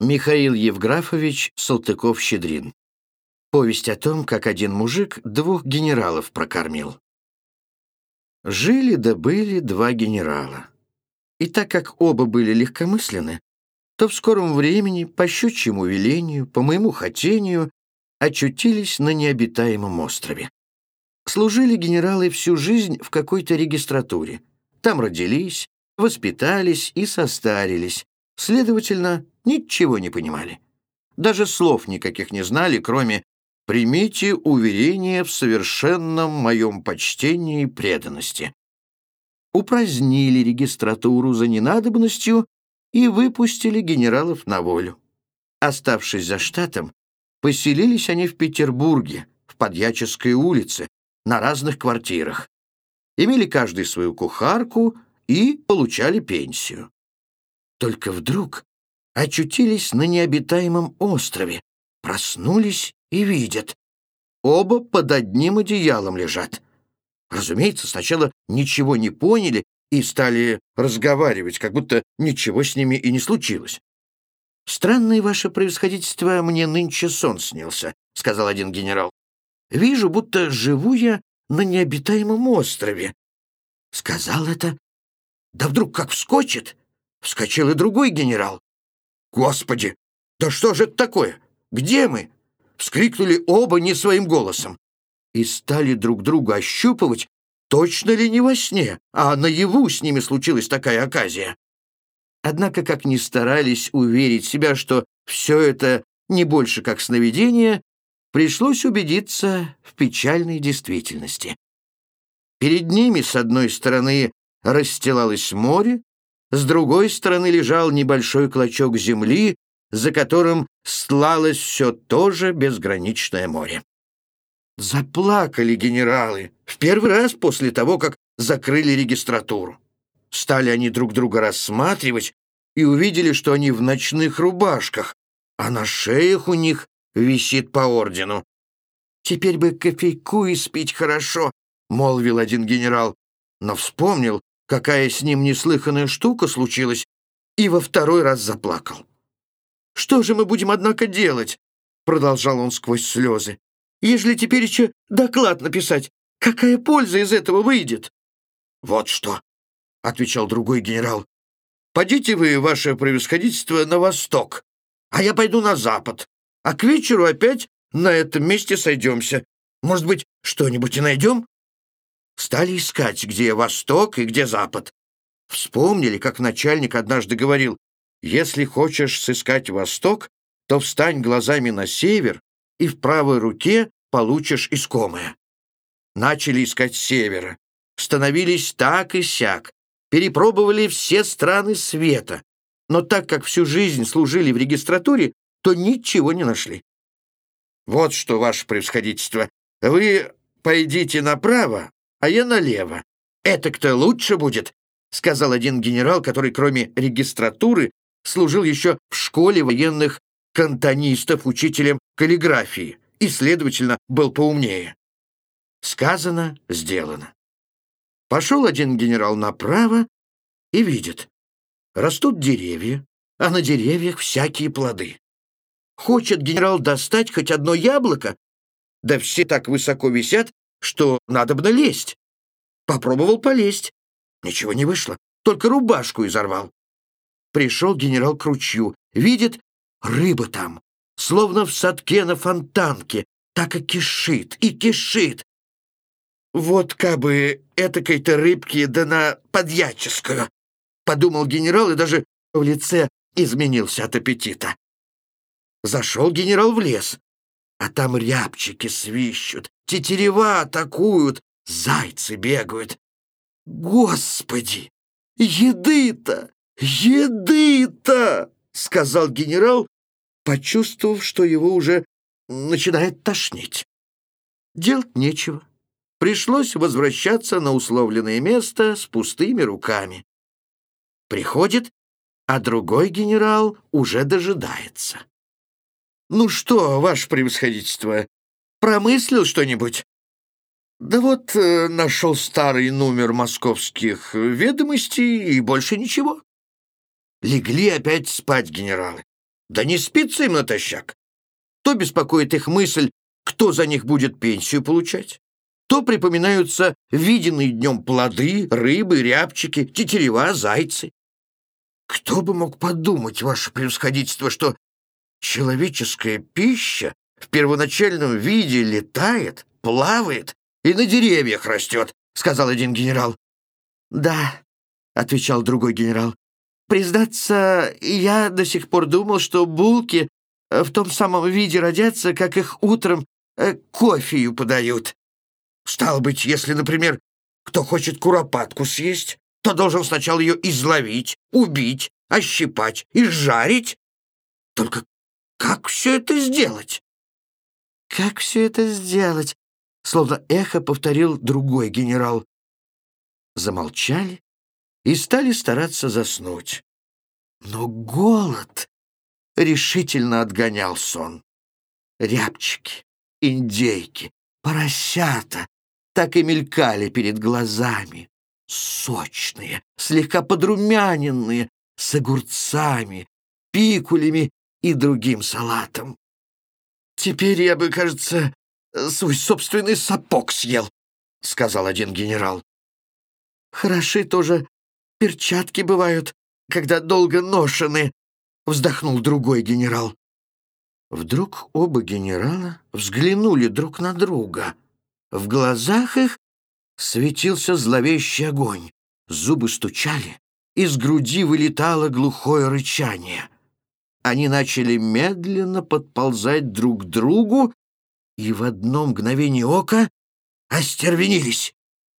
Михаил Евграфович Салтыков-Щедрин. Повесть о том, как один мужик двух генералов прокормил. Жили да были два генерала. И так как оба были легкомысленны, то в скором времени, по щучьему велению, по моему хотению, очутились на необитаемом острове. Служили генералы всю жизнь в какой-то регистратуре. Там родились, воспитались и состарились, следовательно, ничего не понимали. Даже слов никаких не знали, кроме «примите уверение в совершенном моем почтении и преданности». Упразднили регистратуру за ненадобностью и выпустили генералов на волю. Оставшись за штатом, поселились они в Петербурге, в Подьяческой улице, на разных квартирах. Имели каждый свою кухарку и получали пенсию. Только вдруг очутились на необитаемом острове, проснулись и видят. Оба под одним одеялом лежат. Разумеется, сначала ничего не поняли и стали разговаривать, как будто ничего с ними и не случилось. «Странное ваше превосходительство, мне нынче сон снился», — сказал один генерал. «Вижу, будто живу я на необитаемом острове». Сказал это, да вдруг как вскочит. Вскочил и другой генерал. «Господи, да что же это такое? Где мы?» Вскрикнули оба не своим голосом и стали друг друга ощупывать, точно ли не во сне, а наяву с ними случилась такая оказия. Однако, как ни старались уверить себя, что все это не больше как сновидение, пришлось убедиться в печальной действительности. Перед ними, с одной стороны, расстилалось море, с другой стороны лежал небольшой клочок земли, за которым стлалось все то же безграничное море. Заплакали генералы в первый раз после того, как закрыли регистратуру. Стали они друг друга рассматривать и увидели, что они в ночных рубашках, а на шеях у них висит по ордену. «Теперь бы кофейку испить хорошо», — молвил один генерал, но вспомнил, какая с ним неслыханная штука случилась, и во второй раз заплакал. «Что же мы будем, однако, делать?» — продолжал он сквозь слезы. «Ежели теперь еще доклад написать, какая польза из этого выйдет?» «Вот что», — отвечал другой генерал. «Подите вы, ваше превосходительство, на восток, а я пойду на запад, а к вечеру опять на этом месте сойдемся. Может быть, что-нибудь и найдем?» Стали искать, где восток и где запад. Вспомнили, как начальник однажды говорил, «Если хочешь сыскать восток, то встань глазами на север, и в правой руке получишь искомое». Начали искать севера, становились так и сяк, перепробовали все страны света, но так как всю жизнь служили в регистратуре, то ничего не нашли. «Вот что, ваше превосходительство, вы пойдите направо, а я налево. Это-то лучше будет», — сказал один генерал, который кроме регистратуры служил еще в школе военных кантонистов учителем каллиграфии и, следовательно, был поумнее. Сказано, сделано. Пошел один генерал направо и видит. Растут деревья, а на деревьях всякие плоды. Хочет генерал достать хоть одно яблоко, да все так высоко висят, что надо бы лезть. Попробовал полезть. Ничего не вышло, только рубашку изорвал. Пришел генерал к ручью, видит, рыба там, словно в садке на фонтанке, так и кишит, и кишит. Вот кабы этакой-то рыбки да на подьяческую, подумал генерал и даже в лице изменился от аппетита. Зашел генерал в лес, а там рябчики свищут, тетерева атакуют, зайцы бегают. Господи! Еды-то! Еды-то! Сказал генерал, почувствовав, что его уже начинает тошнить. Делать нечего. Пришлось возвращаться на условленное место с пустыми руками. Приходит, а другой генерал уже дожидается. «Ну что, ваше превосходительство, промыслил что-нибудь?» «Да вот э, нашел старый номер московских ведомостей и больше ничего». Легли опять спать генералы. Да не спится им натощак. То беспокоит их мысль, кто за них будет пенсию получать, то припоминаются виденные днем плоды, рыбы, рябчики, тетерева, зайцы. Кто бы мог подумать, ваше превосходительство, что человеческая пища в первоначальном виде летает, плавает и на деревьях растет, сказал один генерал. Да, отвечал другой генерал. Признаться, я до сих пор думал, что булки э, в том самом виде родятся, как их утром э, кофею подают. Стало быть, если, например, кто хочет куропатку съесть, то должен сначала ее изловить, убить, ощипать и жарить. Только как все это сделать? Как все это сделать? Словно эхо повторил другой генерал. Замолчали и стали стараться заснуть. Но голод решительно отгонял сон. Рябчики, индейки, поросята так и мелькали перед глазами. Сочные, слегка подрумяненные, с огурцами, пикулями и другим салатом. «Теперь я бы, кажется, свой собственный сапог съел», — сказал один генерал. «Хороши тоже перчатки бывают, когда долго ношены», — вздохнул другой генерал. Вдруг оба генерала взглянули друг на друга. В глазах их светился зловещий огонь. Зубы стучали, из груди вылетало глухое рычание. Они начали медленно подползать друг к другу и в одно мгновение ока остервенились.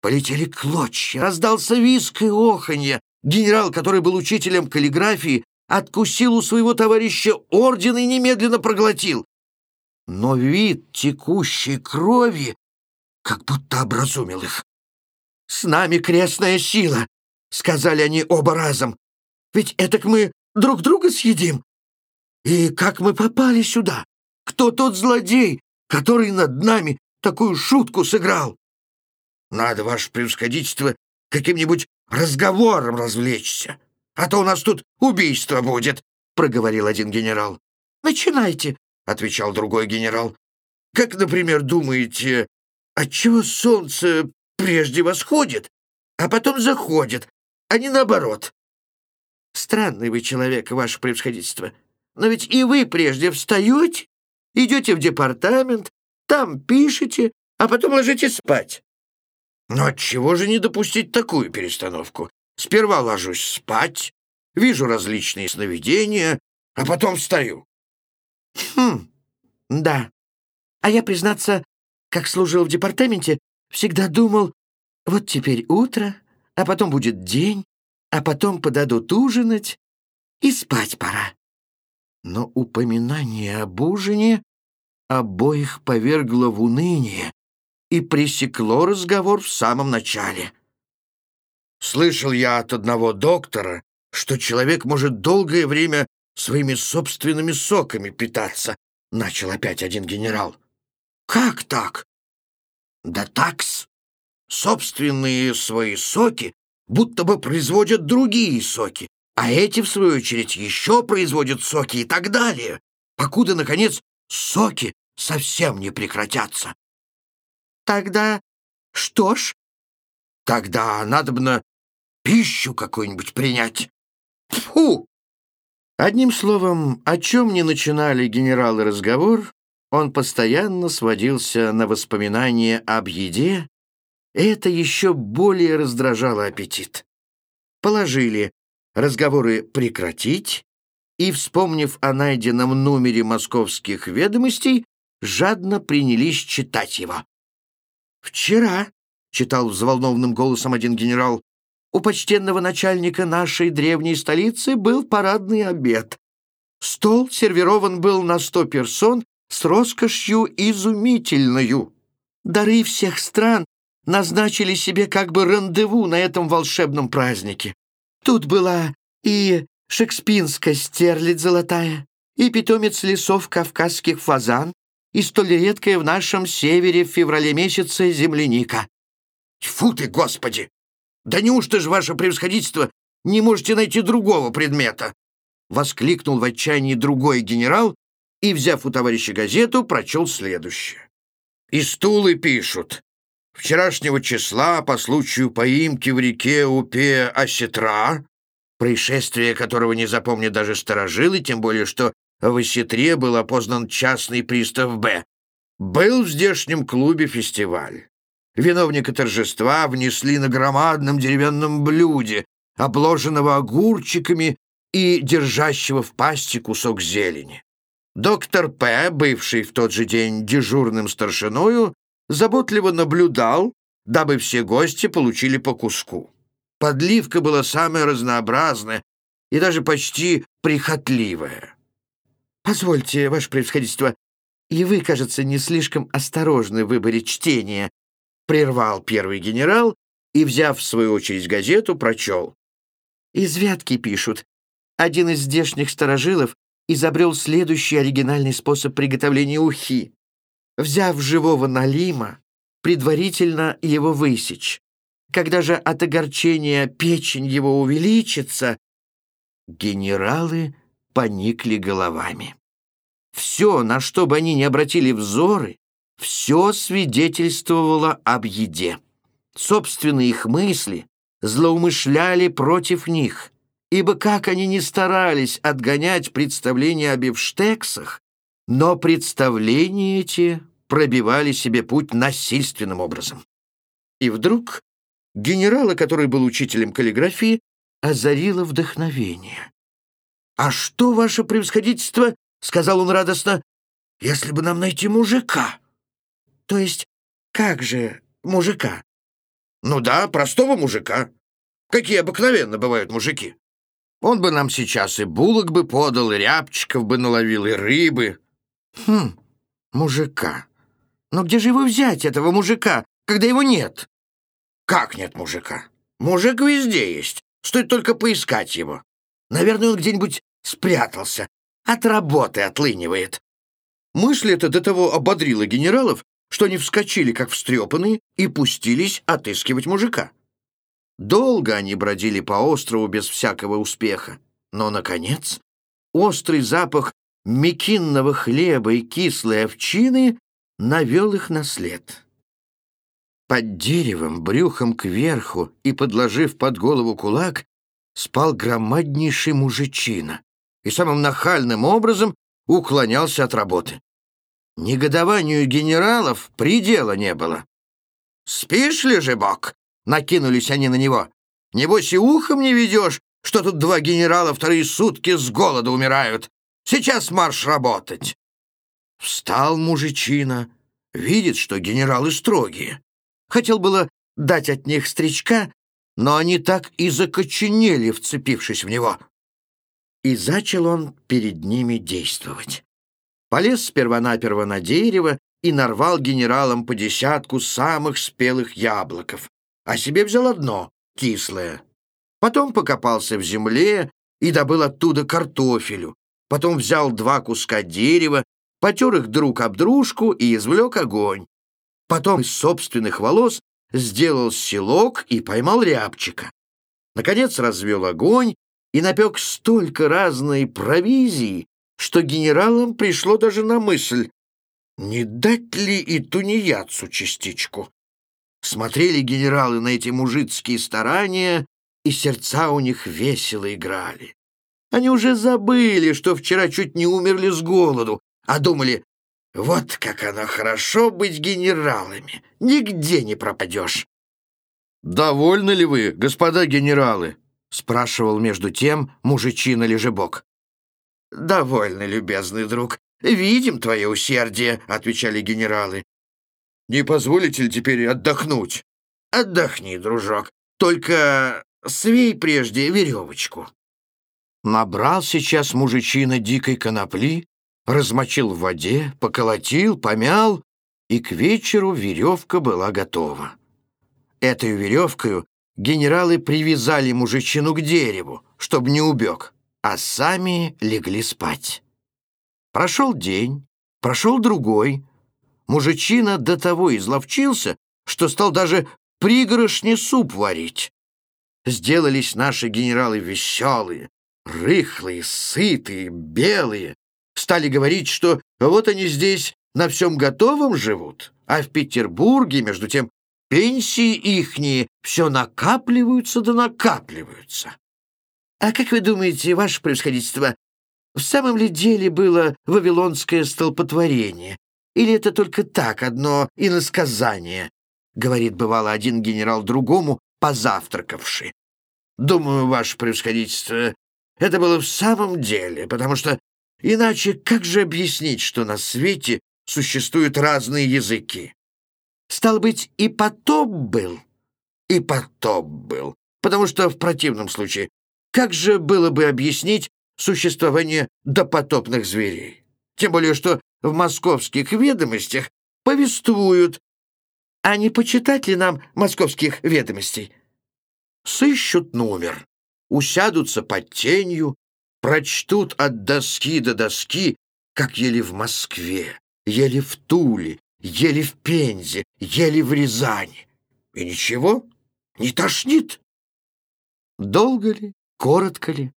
Полетели клочья, раздался виск и оханье. Генерал, который был учителем каллиграфии, откусил у своего товарища орден и немедленно проглотил. Но вид текущей крови как будто образумил их. «С нами крестная сила», — сказали они оба разом. «Ведь этак мы друг друга съедим. И как мы попали сюда? Кто тот злодей, который над нами такую шутку сыграл?» Надо, ваше превосходительство, каким-нибудь разговором развлечься, а то у нас тут убийство будет», — проговорил один генерал. «Начинайте», — отвечал другой генерал. «Как, например, думаете, отчего солнце прежде восходит, а потом заходит, а не наоборот?» «Странный вы человек, ваше превосходительство. Но ведь и вы прежде встаете, идете в департамент, там пишете, а потом ложитесь спать. Но отчего же не допустить такую перестановку? Сперва ложусь спать, вижу различные сновидения, а потом встаю. Хм, да. А я, признаться, как служил в департаменте, всегда думал, вот теперь утро, а потом будет день, а потом подадут ужинать, и спать пора. Но упоминание об ужине обоих повергло в уныние, и пресекло разговор в самом начале. Слышал я от одного доктора, что человек может долгое время своими собственными соками питаться, начал опять один генерал. Как так? Да такс. Собственные свои соки будто бы производят другие соки, а эти, в свою очередь, еще производят соки и так далее, покуда, наконец, соки совсем не прекратятся. Тогда что ж? Тогда надобно пищу какую-нибудь принять. Фу! Одним словом, о чем не начинали генералы разговор, он постоянно сводился на воспоминания об еде, и это еще более раздражало аппетит. Положили разговоры прекратить, и, вспомнив о найденном номере московских ведомостей, жадно принялись читать его. «Вчера», — читал взволнованным голосом один генерал, «у почтенного начальника нашей древней столицы был парадный обед. Стол сервирован был на сто персон с роскошью изумительною. Дары всех стран назначили себе как бы рандеву на этом волшебном празднике. Тут была и шекспинская стерлядь золотая, и питомец лесов кавказских фазан, и столь редкая в нашем севере в феврале месяце земляника. Тьфу ты, Господи! Да неужто же, ваше превосходительство, не можете найти другого предмета? воскликнул в отчаянии другой генерал и, взяв у товарища газету, прочел следующее. «Из Тулы пишут. Вчерашнего числа по случаю поимки в реке Упе Осетра, происшествие которого не запомнят даже старожилы, тем более что в Осетре был опознан частный пристав Б, был в здешнем клубе фестиваль. Виновника торжества внесли на громадном деревянном блюде, обложенного огурчиками и держащего в пасти кусок зелени. Доктор П., бывший в тот же день дежурным старшиною, заботливо наблюдал, дабы все гости получили по куску. Подливка была самая разнообразная и даже почти прихотливая. «Позвольте, ваше превосходительство, и вы, кажется, не слишком осторожны в выборе чтения», прервал первый генерал и, взяв в свою очередь газету, прочел. «Из Вятки пишут. Один из здешних старожилов изобрел следующий оригинальный способ приготовления ухи. Взяв живого налима, предварительно его высечь. Когда же от огорчения печень его увеличится, генералы поникли головами. Все, на что бы они ни обратили взоры, все свидетельствовало об еде. Собственные их мысли злоумышляли против них, ибо как они ни старались отгонять представления о бифштексах, но представления эти пробивали себе путь насильственным образом. И вдруг генерала, который был учителем каллиграфии, озарило вдохновение. «А что, ваше превосходительство?» — сказал он радостно. «Если бы нам найти мужика». «То есть как же мужика?» «Ну да, простого мужика. Какие обыкновенно бывают мужики. Он бы нам сейчас и булок бы подал, и рябчиков бы наловил, и рыбы». «Хм, мужика. Но где же его взять, этого мужика, когда его нет?» «Как нет мужика? Мужик везде есть. Стоит только поискать его. Наверное, он где-нибудь спрятался. От работы отлынивает». Мысль эта до того ободрила генералов, что они вскочили, как встрепанные, и пустились отыскивать мужика. Долго они бродили по острову без всякого успеха, но, наконец, острый запах мекинного хлеба и кислой овчины навел их на след. Под деревом, брюхом кверху и подложив под голову кулак, спал громаднейший мужичина и самым нахальным образом уклонялся от работы. Негодованию генералов предела не было. «Спишь ли же, Бог?» — накинулись они на него. «Небось и ухом не ведешь, что тут два генерала вторые сутки с голода умирают. Сейчас марш работать!» Встал мужичина, видит, что генералы строгие. Хотел было дать от них стричка, но они так и закоченели, вцепившись в него. И зачал он перед ними действовать. Полез сперва-наперво на дерево и нарвал генералам по десятку самых спелых яблоков, а себе взял одно, кислое. Потом покопался в земле и добыл оттуда картофелю, потом взял два куска дерева, потер их друг об дружку и извлек огонь. Потом из собственных волос сделал селок и поймал рябчика. Наконец развел огонь и напек столько разной провизии, что генералам пришло даже на мысль, не дать ли и тунеядцу частичку. Смотрели генералы на эти мужицкие старания, и сердца у них весело играли. Они уже забыли, что вчера чуть не умерли с голоду, а думали, вот как оно хорошо быть генералами, нигде не пропадешь. «Довольны ли вы, господа генералы?» — спрашивал между тем мужичина Лежебок. «Довольно, любезный друг. Видим твое усердие», — отвечали генералы. «Не позволите ли теперь отдохнуть?» «Отдохни, дружок. Только свей прежде веревочку». Набрал сейчас мужичина дикой конопли, размочил в воде, поколотил, помял, и к вечеру веревка была готова. Этой веревкою генералы привязали мужичину к дереву, чтобы не убег а сами легли спать. Прошел день, прошел другой. Мужичина до того изловчился, что стал даже пригоршни суп варить. Сделались наши генералы веселые, рыхлые, сытые, белые, стали говорить, что вот они здесь на всем готовом живут, а в Петербурге, между тем, пенсии ихние все накапливаются да накапливаются. А как вы думаете, ваше превосходительство, в самом ли деле было вавилонское столпотворение? Или это только так, одно иносказание? Говорит, бывало, один генерал другому, позавтракавший. Думаю, ваше превосходительство, это было в самом деле, потому что иначе как же объяснить, что на свете существуют разные языки? Стал быть, и потоп был? И потоп был, потому что в противном случае как же было бы объяснить существование допотопных зверей? Тем более, что в московских ведомостях повествуют. А не почитать ли нам московских ведомостей? Сыщут номер, усядутся под тенью, прочтут от доски до доски, как ели в Москве, ели в Туле, ели в Пензе, ели в Рязани. И ничего, не тошнит. Долго ли, коротко ли?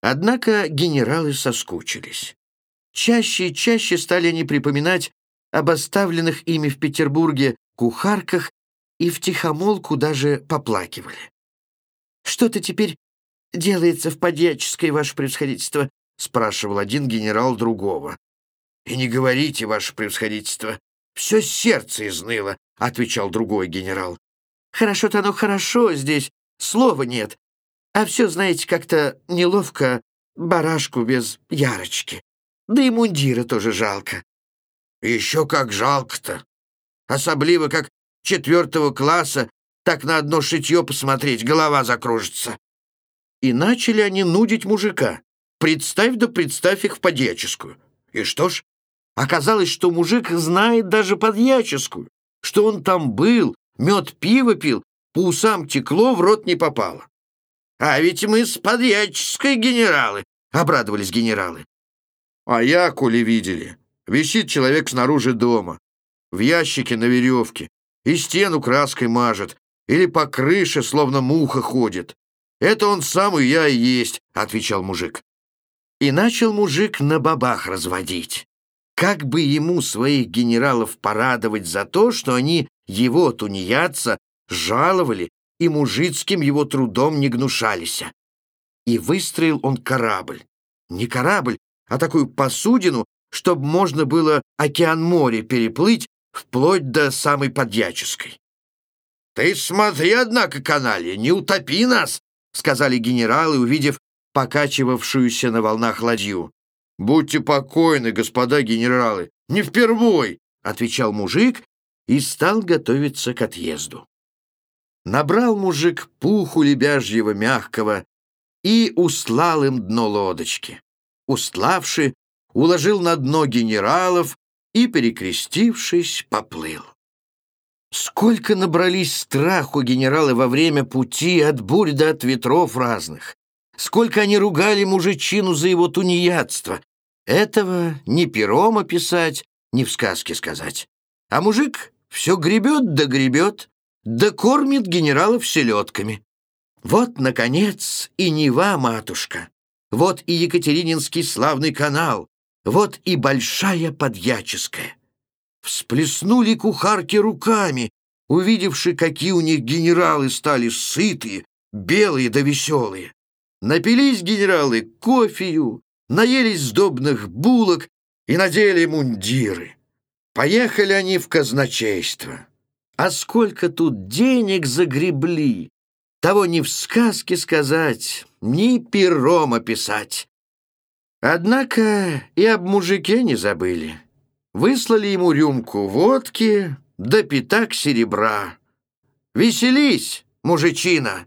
Однако генералы соскучились. Чаще и чаще стали они припоминать об оставленных ими в Петербурге кухарках и втихомолку даже поплакивали. «Что-то теперь делается в подьяческой, ваше превосходительство?» — спрашивал один генерал другого. «И не говорите, ваше превосходительство, все сердце изныло», — отвечал другой генерал. «Хорошо-то оно хорошо, здесь слова нет. А все, знаете, как-то неловко барашку без ярочки. Да и мундира тоже жалко. Еще как жалко-то. Особливо, как четвертого класса, так на одно шитье посмотреть, голова закружится. И начали они нудить мужика. Представь да представь их в подьяческую. И что ж, оказалось, что мужик знает даже подьяческую, что он там был, мед пиво пил, по усам текло, в рот не попало. «А ведь мы с подьяческой генералы», — обрадовались генералы. А я, коли видели, висит человек снаружи дома, в ящике на веревке, и стену краской мажет, или по крыше, словно муха ходит. Это он сам и я и есть, — отвечал мужик. И начал мужик на бабах разводить. Как бы ему своих генералов порадовать за то, что они его, тунеядца, жаловали и мужицким его трудом не гнушались. И выстроил он корабль. Не корабль, а такую посудину, чтобы можно было океан-море переплыть вплоть до самой Подьяческой. «Ты смотри, однако, каналья, не утопи нас!» — сказали генералы, увидев покачивавшуюся на волнах ладью. «Будьте покойны, господа генералы, не впервой!» — отвечал мужик и стал готовиться к отъезду. Набрал мужик пуху лебяжьего мягкого и услал им дно лодочки устлавши, уложил на дно генералов и, перекрестившись, поплыл. Сколько набрались страху генералы во время пути от бурь до от ветров разных. Сколько они ругали мужичину за его тунеядство. Этого ни пером описать, ни в сказке сказать. А мужик все гребет да гребет, да кормит генералов селедками. Вот, наконец, и Нева, матушка. Вот и Екатерининский славный канал, вот и Большая Подьяческая. Всплеснули кухарки руками, увидевши, какие у них генералы стали сытые, белые да веселые. Напились генералы кофею, наелись сдобных булок и надели мундиры. Поехали они в казначейство. А сколько тут денег загребли, того ни в сказке сказать, ни пером описать. Однако и об мужике не забыли. Выслали ему рюмку водки да пятак серебра. «Веселись, мужичина!»